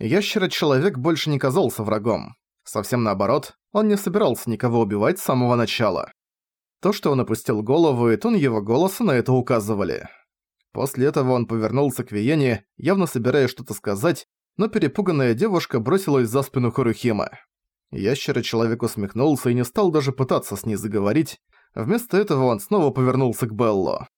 Ящера-человек больше не казался врагом. Совсем наоборот, он не собирался никого убивать с самого начала. То, что он опустил голову, и тон его голоса на это указывали. После этого он повернулся к Виене, явно собираясь что-то сказать, но перепуганная девушка бросилась за спину Харухима. Ящера-человек усмехнулся и не стал даже пытаться с ней заговорить, вместо этого он снова повернулся к Белло.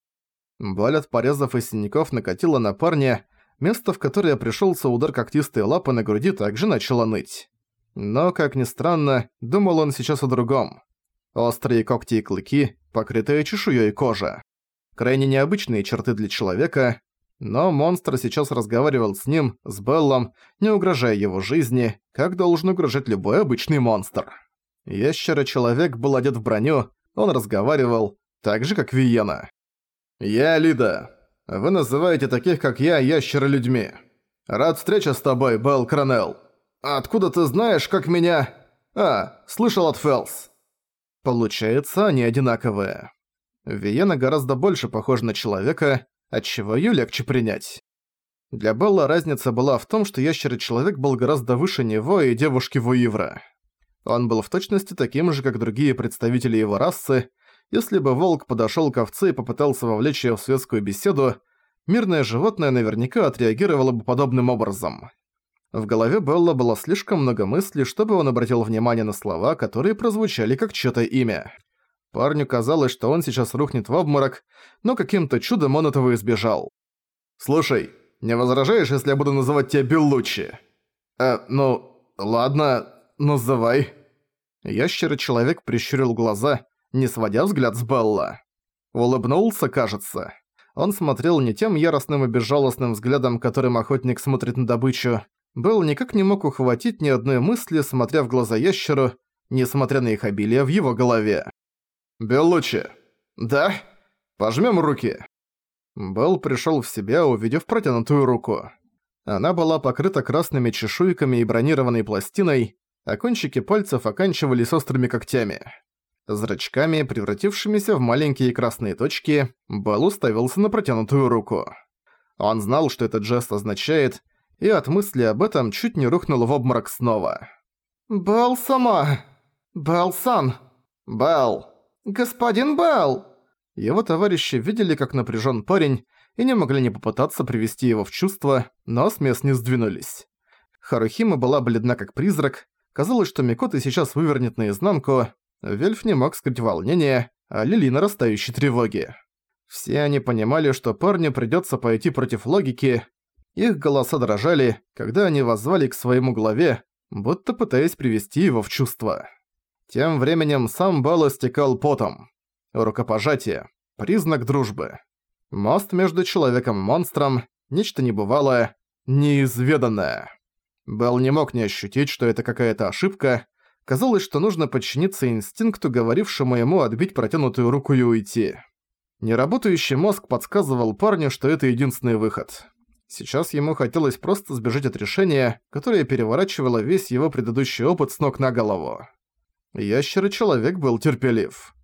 Боль от порезов и синяков накатила на парня, место, в которое пришелся удар когтистой лапы на груди, также начало ныть. Но, как ни странно, думал он сейчас о другом. Острые когти и клыки, покрытые чешуей кожа. Крайне необычные черты для человека, но монстр сейчас разговаривал с ним, с Беллом, не угрожая его жизни, как должен угрожать любой обычный монстр. Ящера-человек был одет в броню, он разговаривал, так же, как Виена. «Я Лида. Вы называете таких, как я, ящера-людьми. Рад встрече с тобой, Белл Кронелл. Откуда ты знаешь, как меня... А, слышал от Фелс». Получается, они одинаковые. Виена гораздо больше похожа на человека, отчего её легче принять. Для Белла разница была в том, что ящер-человек был гораздо выше него и девушки Вуивра. Он был в точности таким же, как другие представители его расы. Если бы волк подошёл к овце и попытался вовлечь её в светскую беседу, мирное животное наверняка отреагировало бы подобным образом. В голове Белла было слишком много мыслей, чтобы он обратил внимание на слова, которые прозвучали как чьё-то имя. Парню казалось, что он сейчас рухнет в обморок, но каким-то чудом он этого избежал. «Слушай, не возражаешь, если я буду называть тебя Беллучи?» «Э, ну, ладно, называй». Ящер-человек прищурил глаза, не сводя взгляд с Белла. Улыбнулся, кажется. Он смотрел не тем яростным и безжалостным взглядом, которым охотник смотрит на добычу. Белл никак не мог ухватить ни одной мысли, смотря в глаза ящеру, несмотря на их обилие в его голове. «Беллучи!» «Да? Пожмём руки!» Белл пришёл в себя, увидев протянутую руку. Она была покрыта красными чешуйками и бронированной пластиной, а кончики пальцев оканчивались острыми когтями. Зрачками, превратившимися в маленькие красные точки, Белл уставился на протянутую руку. Он знал, что этот жест означает, и от мысли об этом чуть не рухнул в обморок снова. «Белл сама! Белл-сан! Белл!» «Господин Белл!» Его товарищи видели, как напряжен парень, и не могли не попытаться привести его в чувство, но с мест не сдвинулись. Харухима была бледна как призрак, казалось, что Микота сейчас вывернет наизнанку, Вельф не мог скрыть волнение, а Лили нарастающей тревоги. Все они понимали, что парню придётся пойти против логики, их голоса дрожали, когда они воззвали к своему главе, будто пытаясь привести его в чувство. Тем временем сам Белл стекал потом. Рукопожатие. Признак дружбы. Мост между человеком-монстром, нечто небывалое, неизведанное. Белл не мог не ощутить, что это какая-то ошибка. Казалось, что нужно подчиниться инстинкту, говорившему ему отбить протянутую руку и уйти. Неработающий мозг подсказывал парню, что это единственный выход. Сейчас ему хотелось просто сбежать от решения, которое переворачивало весь его предыдущий опыт с ног на голову. Ящер-человек был терпелив.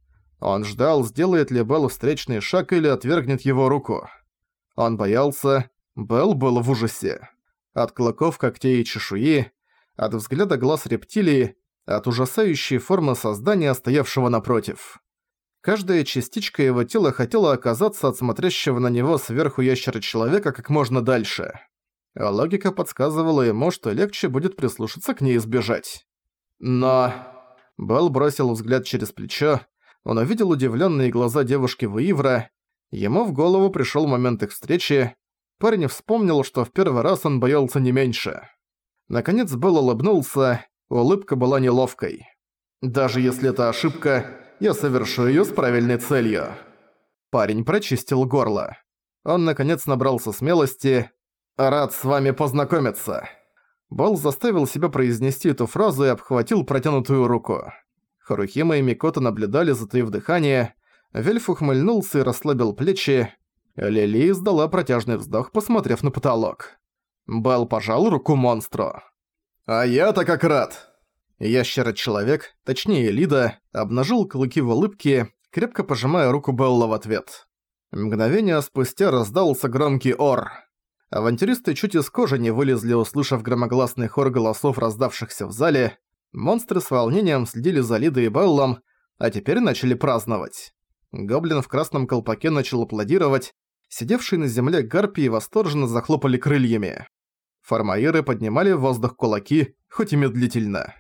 Он ждал, сделает ли Белл встречный шаг или отвергнет его руку. Он боялся, Белл был в ужасе. От клыков когтей и чешуи, от взгляда глаз рептилии, от ужасающей формы создания, стоявшего напротив. Каждая частичка его тела хотела оказаться от смотрящего на него сверху ящера-человека как можно дальше. А логика подсказывала ему, что легче будет прислушаться к ней и сбежать. Но... Белл бросил взгляд через плечо. Он увидел удивленные глаза девушки Ваивра. Ему в голову пришел момент их встречи. Парень вспомнил, что в первый раз он боялся не меньше. Наконец Белл улыбнулся, улыбка была неловкой. «Даже если это ошибка, я совершу её с правильной целью». Парень прочистил горло. Он наконец набрался смелости. «Рад с вами познакомиться». Бол заставил себя произнести эту фразу и обхватил протянутую руку. Харухима и Микото наблюдали, затаив дыхание. Вельф ухмыльнулся и расслабил плечи. Лили издала протяжный вздох, посмотрев на потолок. Белл пожал руку монстру. «А я-то как рад!» Ящера-человек, точнее Лида, обнажил клыки в улыбке, крепко пожимая руку Белла в ответ. Мгновение спустя раздался громкий ор. Авантюристы чуть из кожи не вылезли, услышав громогласный хор голосов, раздавшихся в зале. Монстры с волнением следили за Лидой и Беллом, а теперь начали праздновать. Гоблин в красном колпаке начал аплодировать, сидевшие на земле гарпии восторженно захлопали крыльями. Фармаиры поднимали в воздух кулаки, хоть и медлительно.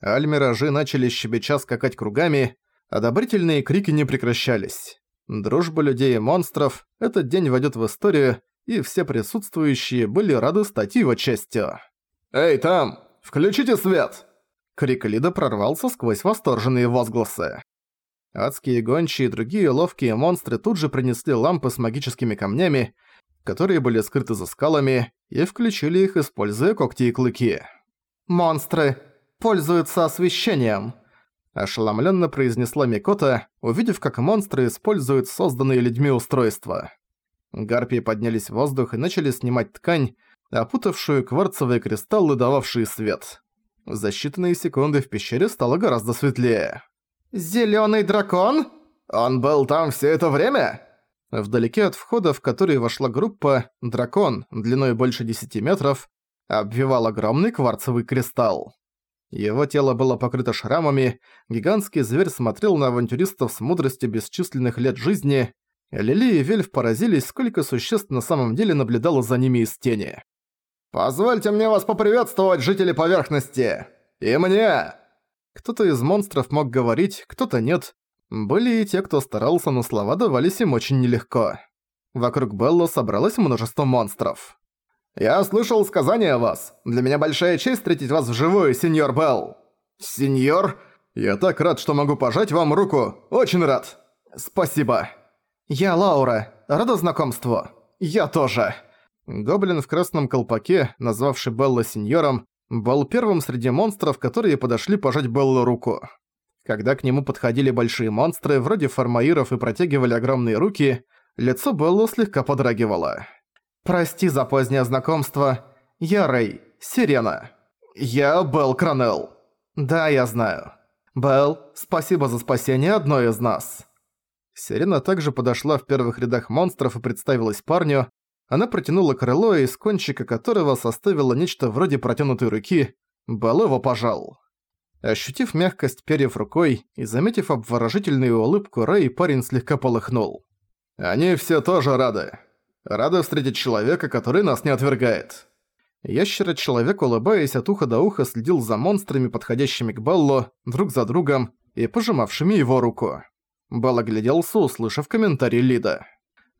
Альмиражи начали щебеча скакать кругами, одобрительные крики не прекращались. Дружба людей и монстров этот день войдет в историю, и все присутствующие были рады стать его частью. «Эй, там! Включите свет!» Крик Лида прорвался сквозь восторженные возгласы. Адские гончие и другие ловкие монстры тут же принесли лампы с магическими камнями, которые были скрыты за скалами, и включили их, используя когти и клыки. «Монстры пользуются освещением», – ошеломленно произнесла Микота, увидев, как монстры используют созданные людьми устройства. Гарпии поднялись в воздух и начали снимать ткань, опутавшую кварцевые кристаллы, дававшие свет. За считанные секунды в пещере стало гораздо светлее. «Зелёный дракон? Он был там всё это время?» Вдалеке от входа, в который вошла группа, дракон, длиной больше 10 метров, обвивал огромный кварцевый кристалл. Его тело было покрыто шрамами, гигантский зверь смотрел на авантюристов с мудростью бесчисленных лет жизни, Лили и Вельф поразились, сколько существ на самом деле наблюдало за ними из тени. «Позвольте мне вас поприветствовать, жители поверхности! И мне!» Кто-то из монстров мог говорить, кто-то нет. Были и те, кто старался, но слова давались им очень нелегко. Вокруг Белло собралось множество монстров. «Я слышал сказания о вас. Для меня большая честь встретить вас вживую, сеньор Белл». «Сеньор? Я так рад, что могу пожать вам руку. Очень рад. Спасибо». «Я Лаура. Рада знакомству. Я тоже». Гоблин в красном колпаке, назвавший Белла сеньором, был первым среди монстров, которые подошли пожать Беллу руку. Когда к нему подходили большие монстры, вроде фармаиров и протягивали огромные руки, лицо Беллу слегка подрагивало. «Прости за позднее знакомство. Я Рэй, Сирена. Я Белл Кранелл. Да, я знаю. Белл, спасибо за спасение одной из нас». Сирена также подошла в первых рядах монстров и представилась парню. Она протянула крыло, из кончика которого составила нечто вроде протянутой руки. Бал его пожал. Ощутив мягкость перьев рукой и заметив обворожительную улыбку, Рэй парень слегка полыхнул. «Они все тоже рады. Рады встретить человека, который нас не отвергает». Ящера-человек, улыбаясь от уха до уха, следил за монстрами, подходящими к Беллу, друг за другом, и пожимавшими его руку. Бал огляделся, услышав комментарий Лида.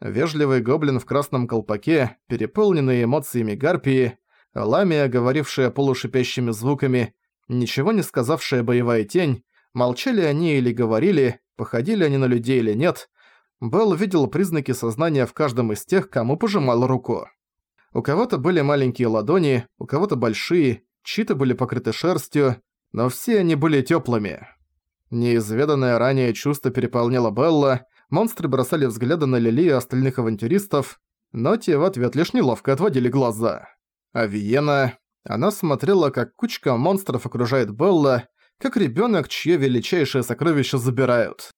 Вежливый гоблин в красном колпаке, переполненный эмоциями гарпии, ламия, говорившая полушипящими звуками, ничего не сказавшая боевая тень, молчали они или говорили, походили они на людей или нет, Белл видел признаки сознания в каждом из тех, кому пожимал руку. У кого-то были маленькие ладони, у кого-то большие, чьи-то были покрыты шерстью, но все они были тёплыми. Неизведанное ранее чувство переполняло Белла, монстры бросали взгляды на Лили и остальных авантюристов, но те в ответ лишь неловко отводили глаза. А Виена... Она смотрела, как кучка монстров окружает Белла, как ребёнок, чье величайшее сокровище забирают.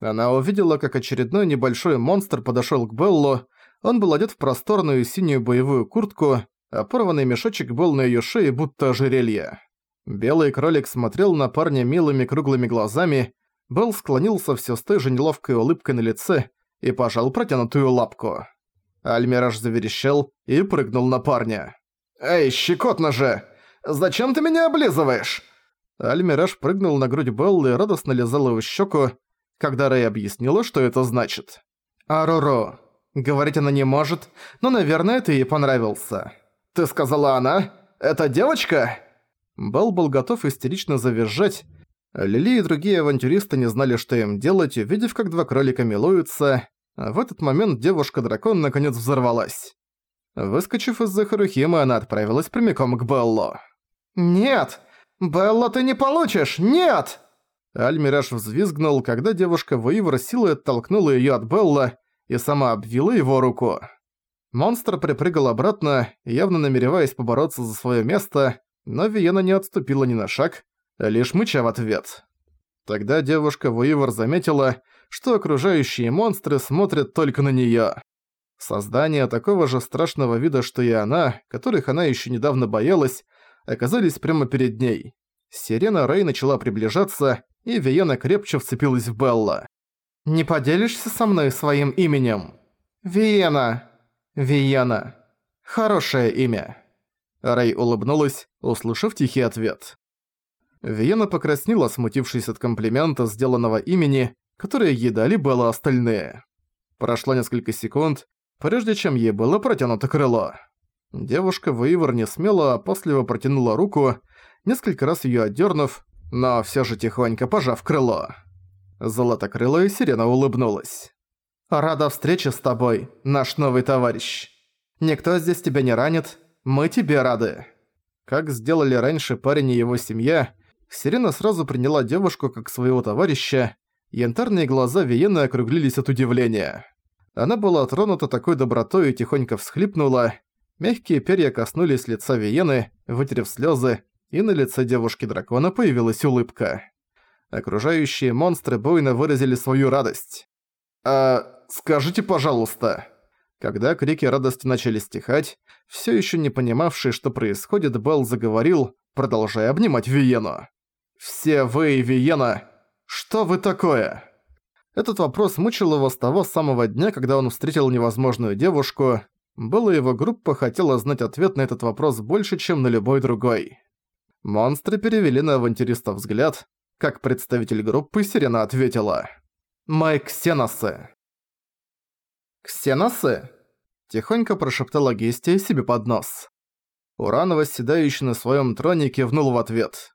Она увидела, как очередной небольшой монстр подошёл к Беллу, он был одет в просторную синюю боевую куртку, а порванный мешочек был на её шее будто ожерелье. Белый кролик смотрел на парня милыми круглыми глазами, Белл склонился все с той же неловкой улыбкой на лице и пожал протянутую лапку. Альмираж заверещал и прыгнул на парня. «Эй, щекотно же! Зачем ты меня облизываешь?» Альмираж прыгнул на грудь Беллы и радостно лизал его щеку, когда Рэй объяснила, что это значит. «Аруро. Говорить она не может, но, наверное, ты ей понравился». «Ты сказала она? Это девочка?» Бал был готов истерично завизжать. Лили и другие авантюристы не знали, что им делать, увидев, как два кролика милуются. В этот момент девушка-дракон наконец взорвалась. Выскочив из-за Харухимы, она отправилась прямиком к Беллу. «Нет! Белла, ты не получишь! Нет!» Альмираж взвизгнул, когда девушка Ваивра силой оттолкнула её от Белла и сама обвила его руку. Монстр припрыгал обратно, явно намереваясь побороться за своё место, но Виена не отступила ни на шаг, лишь мыча в ответ. Тогда девушка Вуивор заметила, что окружающие монстры смотрят только на неё. Создания такого же страшного вида, что и она, которых она еще недавно боялась, оказались прямо перед ней. Сирена Рэй начала приближаться, и Виена крепче вцепилась в Белла. «Не поделишься со мной своим именем?» «Виена!» «Виена. Хорошее имя». Рэй улыбнулась, услышав тихий ответ. Виена покраснела, смутившись от комплимента, сделанного имени, которое ей дали было остальные. Прошло несколько секунд, прежде чем ей было протянуто крыло. Девушка Вейвор не смело, а после протянула руку, несколько раз её отдёрнув, но всё же тихонько пожав крыло. Золотокрылая сирена улыбнулась. «Рада встрече с тобой, наш новый товарищ. Никто здесь тебя не ранит, мы тебе рады». Как сделали раньше парень и его семья, Сирена сразу приняла девушку как своего товарища, янтарные глаза Виены округлились от удивления. Она была тронута такой добротой и тихонько всхлипнула. Мягкие перья коснулись лица Виены, вытерев слезы, и на лице девушки-дракона появилась улыбка. Окружающие монстры буйно выразили свою радость. «А скажите, пожалуйста...» Когда крики радости начали стихать, все еще не понимавший, что происходит, Белл заговорил, продолжая обнимать Виену. «Все вы, Виена, что вы такое?» Этот вопрос мучил его с того самого дня, когда он встретил невозможную девушку. Была его группа хотела знать ответ на этот вопрос больше, чем на любой другой. Монстры перевели на авантюриста взгляд. Как представитель группы, Сирена ответила. «Мы ксеносы». «Ксеносы?» Тихонько прошептала Гестия себе под нос. Уран, восседающий на своем троне, кивнул в ответ.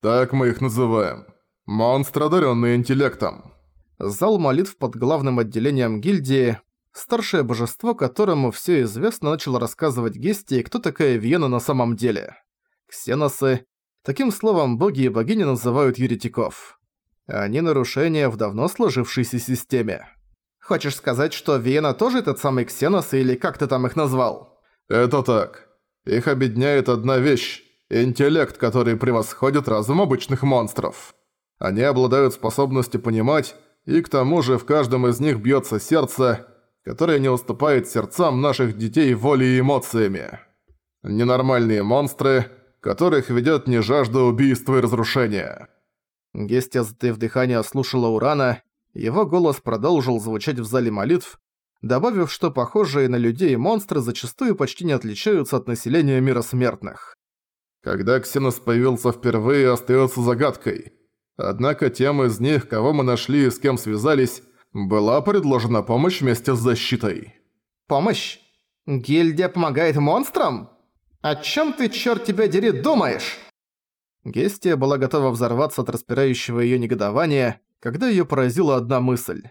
«Так мы их называем. Монстры, одаренные интеллектом». Зал молитв под главным отделением гильдии, старшее божество, которому все известно, начал рассказывать Гестии, кто такая Виена на самом деле. Ксеносы. Таким словом боги и богини называют еретиков. Они нарушения в давно сложившейся системе. Хочешь сказать, что Виена тоже тот самый Ксенос, или как ты там их назвал? Это так. Их объединяет одна вещь – интеллект, который превосходит разум обычных монстров. Они обладают способностью понимать, и к тому же в каждом из них бьется сердце, которое не уступает сердцам наших детей волей и эмоциями. Ненормальные монстры, которых ведет не жажда убийства и разрушения. Гестия, затаив дыхание, слушала Урана, его голос продолжил звучать в зале молитв, добавив, что похожие на людей монстры зачастую почти не отличаются от населения мира смертных. Когда Ксенос появился впервые, остается загадкой. Однако тем из них, кого мы нашли и с кем связались, была предложена помощь вместе с защитой. «Помощь? Гильдия помогает монстрам? О чем ты, черт тебя дери, думаешь?» Гестия была готова взорваться от распирающего ее негодования, когда ее поразила одна мысль.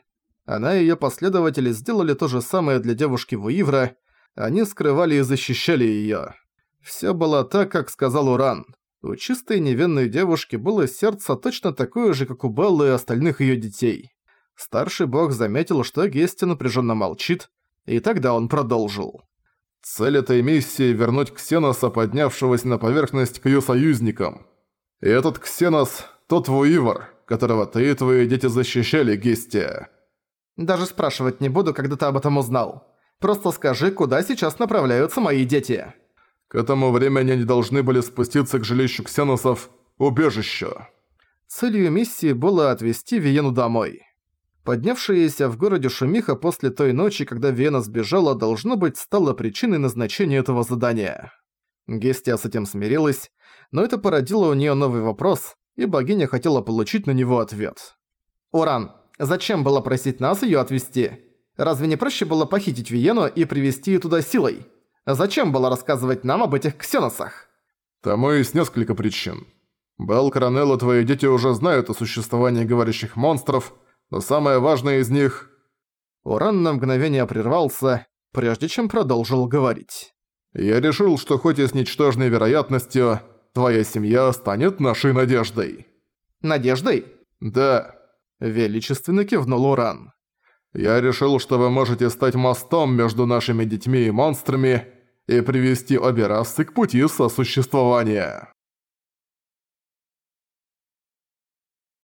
Она и ее последователи сделали то же самое для девушки Вуивра, они скрывали и защищали ее. Все было так, как сказал Уран. У чистой невинной девушки было сердце точно такое же, как у Беллы и остальных ее детей. Старший бог заметил, что Гести напряженно молчит, и тогда он продолжил. «Цель этой миссии — вернуть Ксеноса, поднявшегося на поверхность, к ее союзникам. И этот Ксенос — тот Вуивар, которого ты и твои дети защищали, Гестия». «Даже спрашивать не буду, когда ты об этом узнал. Просто скажи, куда сейчас направляются мои дети». К этому времени они должны были спуститься к жилищу ксеносов убежище. Целью миссии было отвезти Виену домой. Поднявшаяся в городе шумиха после той ночи, когда Виена сбежала, должно быть, стала причиной назначения этого задания. Гестия с этим смирилась, но это породило у нее новый вопрос, и богиня хотела получить на него ответ. «Уран, зачем было просить нас ее отвезти? Разве не проще было похитить Виену и привести ее туда силой?» Зачем было рассказывать нам об этих ксеносах? Тому есть несколько причин. Белл, Коронелло, твои дети уже знают о существовании говорящих монстров, но самое важное из них... Уран на мгновение прервался, прежде чем продолжил говорить. «Я решил, что хоть и с ничтожной вероятностью, твоя семья станет нашей надеждой». «Надеждой?» «Да», — величественно кивнул Уран. «Я решил, что вы можете стать мостом между нашими детьми и монстрами, и привести обе расы к пути сосуществования.